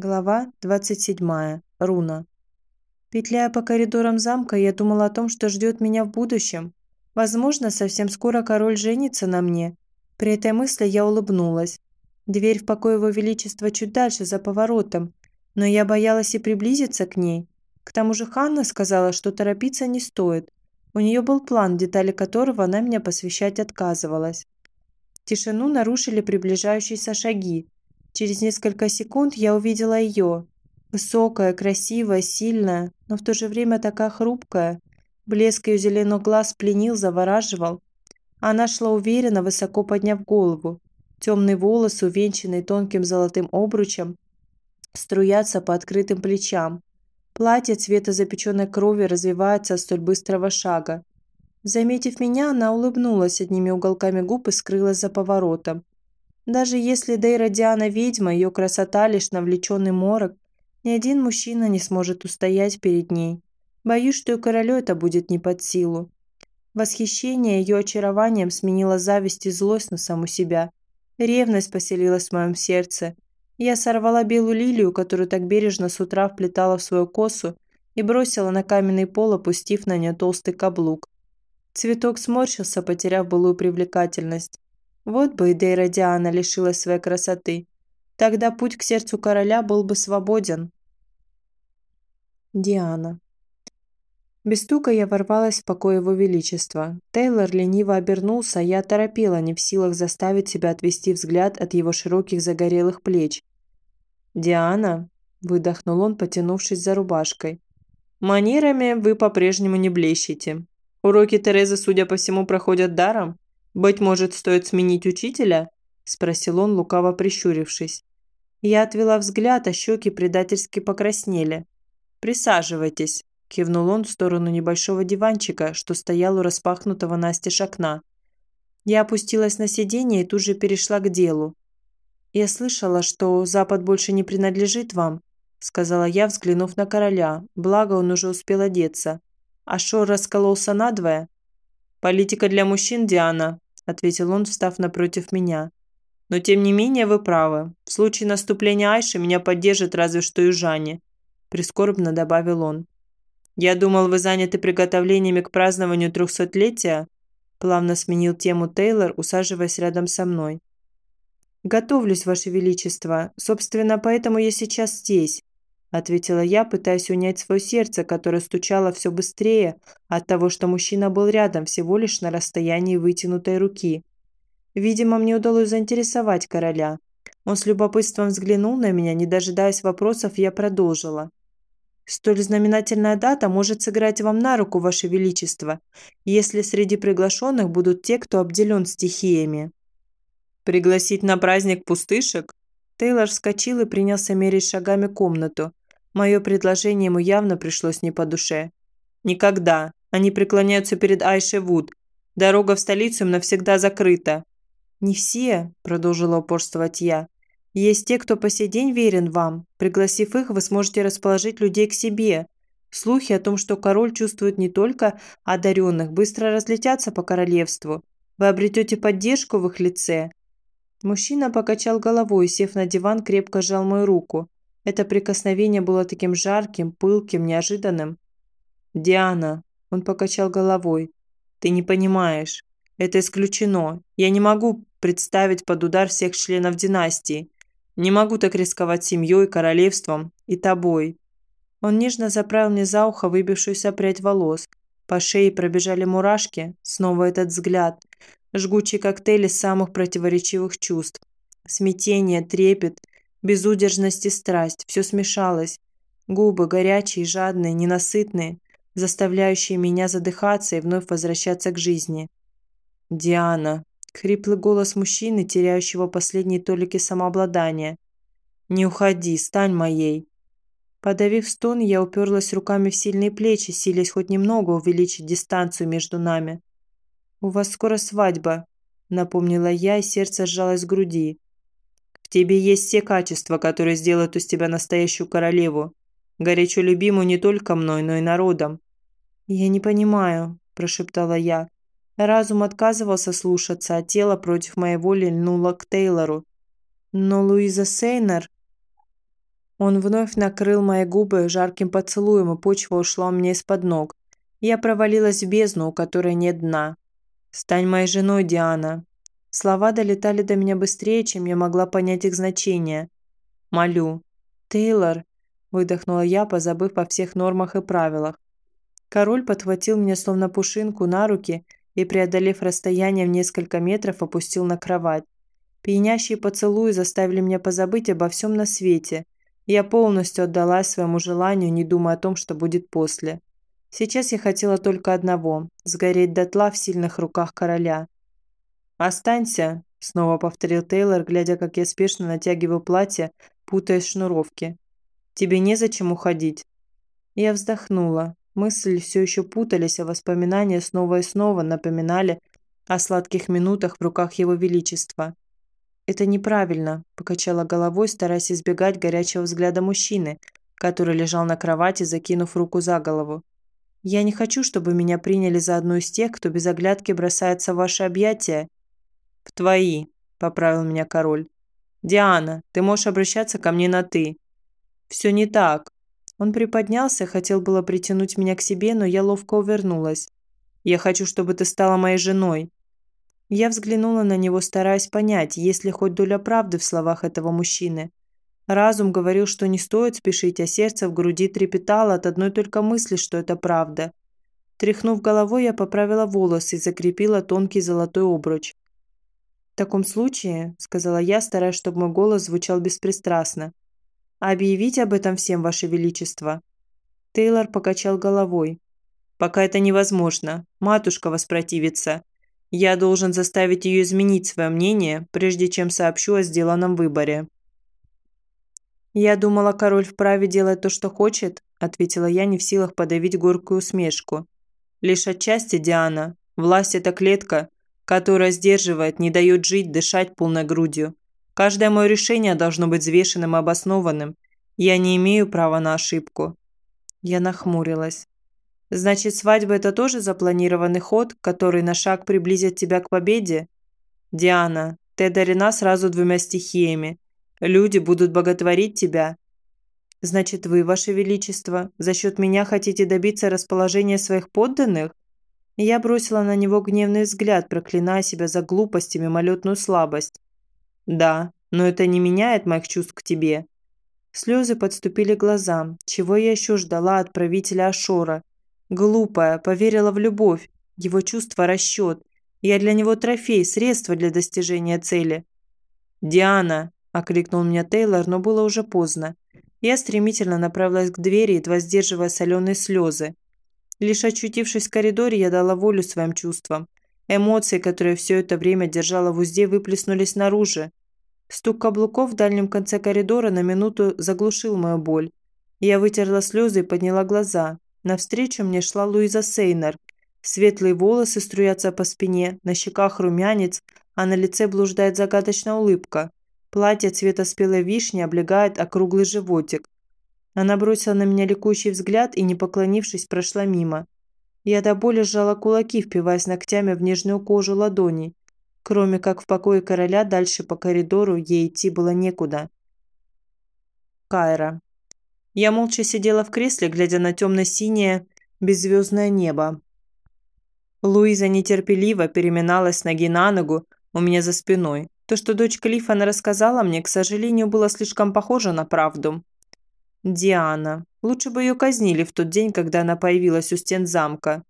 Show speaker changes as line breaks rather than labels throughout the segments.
Глава 27. Руна. Петляя по коридорам замка, я думала о том, что ждет меня в будущем. Возможно, совсем скоро король женится на мне. При этой мысли я улыбнулась. Дверь в покой его величества чуть дальше, за поворотом, но я боялась и приблизиться к ней. К тому же Ханна сказала, что торопиться не стоит. У нее был план, детали которого она меня посвящать отказывалась. Тишину нарушили приближающиеся шаги. Через несколько секунд я увидела ее. Высокая, красивая, сильная, но в то же время такая хрупкая. Блеск ее зеленых глаз пленил, завораживал. Она шла уверенно, высоко подняв голову. Темные волосы, увенчанные тонким золотым обручем, струятся по открытым плечам. Платье цвета запеченной крови развивается от столь быстрого шага. Заметив меня, она улыбнулась одними уголками губ и скрылась за поворотом. Даже если Дейра Диана ведьма, ее красота лишь навлеченный морок, ни один мужчина не сможет устоять перед ней. Боюсь, что и королю это будет не под силу. Восхищение ее очарованием сменило зависть и злость на саму себя. Ревность поселилась в моем сердце. Я сорвала белую лилию, которую так бережно с утра вплетала в свою косу, и бросила на каменный пол, опустив на нее толстый каблук. Цветок сморщился, потеряв былую привлекательность. Вот бы и Дейра Диана лишилась своей красоты. Тогда путь к сердцу короля был бы свободен. Диана. Без стука я ворвалась в покой его величества. Тейлор лениво обернулся, я торопила, не в силах заставить себя отвести взгляд от его широких загорелых плеч. «Диана», – выдохнул он, потянувшись за рубашкой. «Манерами вы по-прежнему не блещете. Уроки Терезы, судя по всему, проходят даром?» «Быть может, стоит сменить учителя?» – спросил он, лукаво прищурившись. Я отвела взгляд, а щеки предательски покраснели. «Присаживайтесь», – кивнул он в сторону небольшого диванчика, что стоял у распахнутого настежь окна. Я опустилась на сиденье и тут же перешла к делу. «Я слышала, что Запад больше не принадлежит вам», – сказала я, взглянув на короля, благо он уже успел одеться. А Шор раскололся надвое. «Политика для мужчин, Диана», ответил он, встав напротив меня. «Но тем не менее вы правы. В случае наступления Айши меня поддержит разве что южане», – прискорбно добавил он. «Я думал, вы заняты приготовлениями к празднованию трехсотлетия», – плавно сменил тему Тейлор, усаживаясь рядом со мной. «Готовлюсь, Ваше Величество. Собственно, поэтому я сейчас здесь», – ответила я, пытаясь унять свое сердце, которое стучало все быстрее от того, что мужчина был рядом, всего лишь на расстоянии вытянутой руки. Видимо, мне удалось заинтересовать короля. Он с любопытством взглянул на меня, не дожидаясь вопросов, я продолжила. «Столь знаменательная дата может сыграть вам на руку, Ваше Величество, если среди приглашенных будут те, кто обделен стихиями». «Пригласить на праздник пустышек?» Тейлор вскочил и принялся мерить шагами комнату. Мое предложение ему явно пришлось не по душе. «Никогда. Они преклоняются перед Айшей Вуд. Дорога в столицу им навсегда закрыта». «Не все», – продолжила упорствовать я. «Есть те, кто по сей день верен вам. Пригласив их, вы сможете расположить людей к себе. Слухи о том, что король чувствует не только одаренных, быстро разлетятся по королевству. Вы обретете поддержку в их лице. Мужчина покачал головой, сев на диван, крепко сжал мою руку. Это прикосновение было таким жарким, пылким, неожиданным. «Диана», – он покачал головой, – «ты не понимаешь. Это исключено. Я не могу представить под удар всех членов династии. Не могу так рисковать семьей, королевством и тобой». Он нежно заправил мне за ухо выбившуюся прядь волос. По шее пробежали мурашки. Снова этот взгляд. Жгучий коктейль из самых противоречивых чувств. Смятение, трепет, безудержность и страсть. Все смешалось. Губы горячие, жадные, ненасытные, заставляющие меня задыхаться и вновь возвращаться к жизни. «Диана!» – хриплый голос мужчины, теряющего последние толики самообладания. «Не уходи, стань моей!» Подавив стон, я уперлась руками в сильные плечи, силясь хоть немного увеличить дистанцию между нами. «У вас скоро свадьба», – напомнила я, и сердце сжалось в груди. «В тебе есть все качества, которые сделают из тебя настоящую королеву, горячо любимую не только мной, но и народом». «Я не понимаю», – прошептала я. Разум отказывался слушаться, а тело против моей воли льнуло к Тейлору. «Но Луиза Сейнер...» Он вновь накрыл мои губы жарким поцелуем, и почва ушла у меня из-под ног. Я провалилась в бездну, у которой нет дна. «Стань моей женой, Диана». Слова долетали до меня быстрее, чем я могла понять их значение. «Молю». «Тейлор», – выдохнула я, позабыв о всех нормах и правилах. Король подхватил меня словно пушинку на руки и, преодолев расстояние в несколько метров, опустил на кровать. Пьянящие поцелуи заставили меня позабыть обо всем на свете. Я полностью отдалась своему желанию, не думая о том, что будет после. Сейчас я хотела только одного – сгореть дотла в сильных руках короля. «Останься», – снова повторил Тейлор, глядя, как я спешно натягиваю платье, путаясь в шнуровке. «Тебе незачем уходить». Я вздохнула. Мысли все еще путались, а воспоминания снова и снова напоминали о сладких минутах в руках Его Величества. «Это неправильно», – покачала головой, стараясь избегать горячего взгляда мужчины, который лежал на кровати, закинув руку за голову. Я не хочу, чтобы меня приняли за одну из тех, кто без оглядки бросается в ваши объятия. Твои, поправил меня король. Диана, ты можешь обращаться ко мне на «ты». Все не так. Он приподнялся, хотел было притянуть меня к себе, но я ловко увернулась. Я хочу, чтобы ты стала моей женой. Я взглянула на него, стараясь понять, есть ли хоть доля правды в словах этого мужчины. Разум говорил, что не стоит спешить, а сердце в груди трепетало от одной только мысли, что это правда. Тряхнув головой, я поправила волосы и закрепила тонкий золотой обруч. «В таком случае», – сказала я, стараясь, чтобы мой голос звучал беспристрастно, – «объявить об этом всем, Ваше Величество». Тейлор покачал головой. «Пока это невозможно. Матушка воспротивится. Я должен заставить ее изменить свое мнение, прежде чем сообщу о сделанном выборе». «Я думала, король вправе делать то, что хочет», – ответила я, не в силах подавить горькую усмешку. «Лишь отчасти, Диана. Власть – это клетка, которая сдерживает, не дает жить, дышать полной грудью. Каждое мое решение должно быть взвешенным и обоснованным. Я не имею права на ошибку». Я нахмурилась. «Значит, свадьба – это тоже запланированный ход, который на шаг приблизит тебя к победе?» «Диана, ты одарена сразу двумя стихиями – Люди будут боготворить тебя. Значит, вы, ваше величество, за счет меня хотите добиться расположения своих подданных? Я бросила на него гневный взгляд, проклиная себя за глупость и мимолетную слабость. Да, но это не меняет моих чувств к тебе. Слезы подступили к глазам. Чего я еще ждала от правителя Ашора? Глупая, поверила в любовь. Его чувство – расчет. Я для него трофей, средство для достижения цели. «Диана!» – окликнул меня Тейлор, но было уже поздно. Я стремительно направилась к двери, едва сдерживая соленые слезы. Лишь очутившись в коридоре, я дала волю своим чувствам. Эмоции, которые все это время держала в узде, выплеснулись наружу. Стук каблуков в дальнем конце коридора на минуту заглушил мою боль. Я вытерла слезы и подняла глаза. Навстречу мне шла Луиза Сейнер. Светлые волосы струятся по спине, на щеках румянец, а на лице блуждает загадочная улыбка. Платье цвета спелой вишни облегает округлый животик. Она бросила на меня ликующий взгляд и, не поклонившись, прошла мимо. Я до боли сжала кулаки, впиваясь ногтями в нежную кожу ладоней. Кроме как в покое короля, дальше по коридору ей идти было некуда. Кайра. Я молча сидела в кресле, глядя на темно-синее, беззвездное небо. Луиза нетерпеливо переминалась ноги на ногу у меня за спиной. То, что дочь Клиффана рассказала мне, к сожалению, было слишком похоже на правду. Диана. Лучше бы ее казнили в тот день, когда она появилась у стен замка.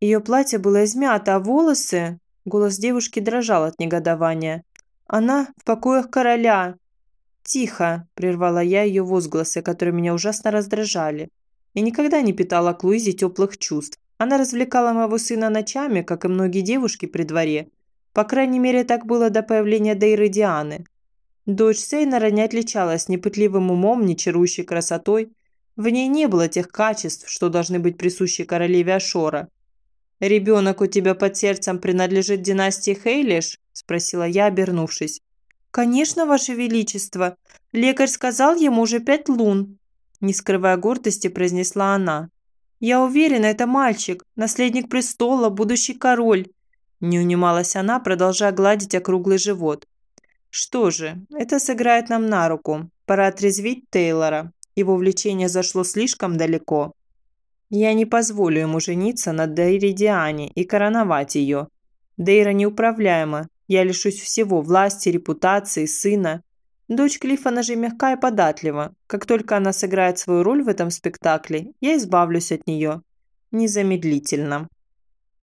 Ее платье было измято, а волосы... Голос девушки дрожал от негодования. Она в покоях короля. «Тихо!» – прервала я ее возгласы, которые меня ужасно раздражали. Я никогда не питала к Луизе теплых чувств. Она развлекала моего сына ночами, как и многие девушки при дворе. По крайней мере, так было до появления Дейры Дианы. Дочь Сейнера не отличалась ни пытливым умом, ни чарующей красотой. В ней не было тех качеств, что должны быть присущи королеве Ашора. «Ребенок у тебя под сердцем принадлежит династии Хейлиш?» – спросила я, обернувшись. «Конечно, Ваше Величество. Лекарь сказал ему уже пять лун», – не скрывая гордости, произнесла она. «Я уверена, это мальчик, наследник престола, будущий король. Не унималась она, продолжая гладить округлый живот. «Что же, это сыграет нам на руку. Пора отрезвить Тейлора. Его влечение зашло слишком далеко. Я не позволю ему жениться на Дейре Диане и короновать ее. Дейра неуправляема. Я лишусь всего – власти, репутации, сына. Дочь Клиффона же мягка и податлива. Как только она сыграет свою роль в этом спектакле, я избавлюсь от нее. Незамедлительно.